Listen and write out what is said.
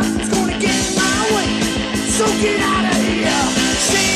It's gonna get in my way. So get out of here. Stay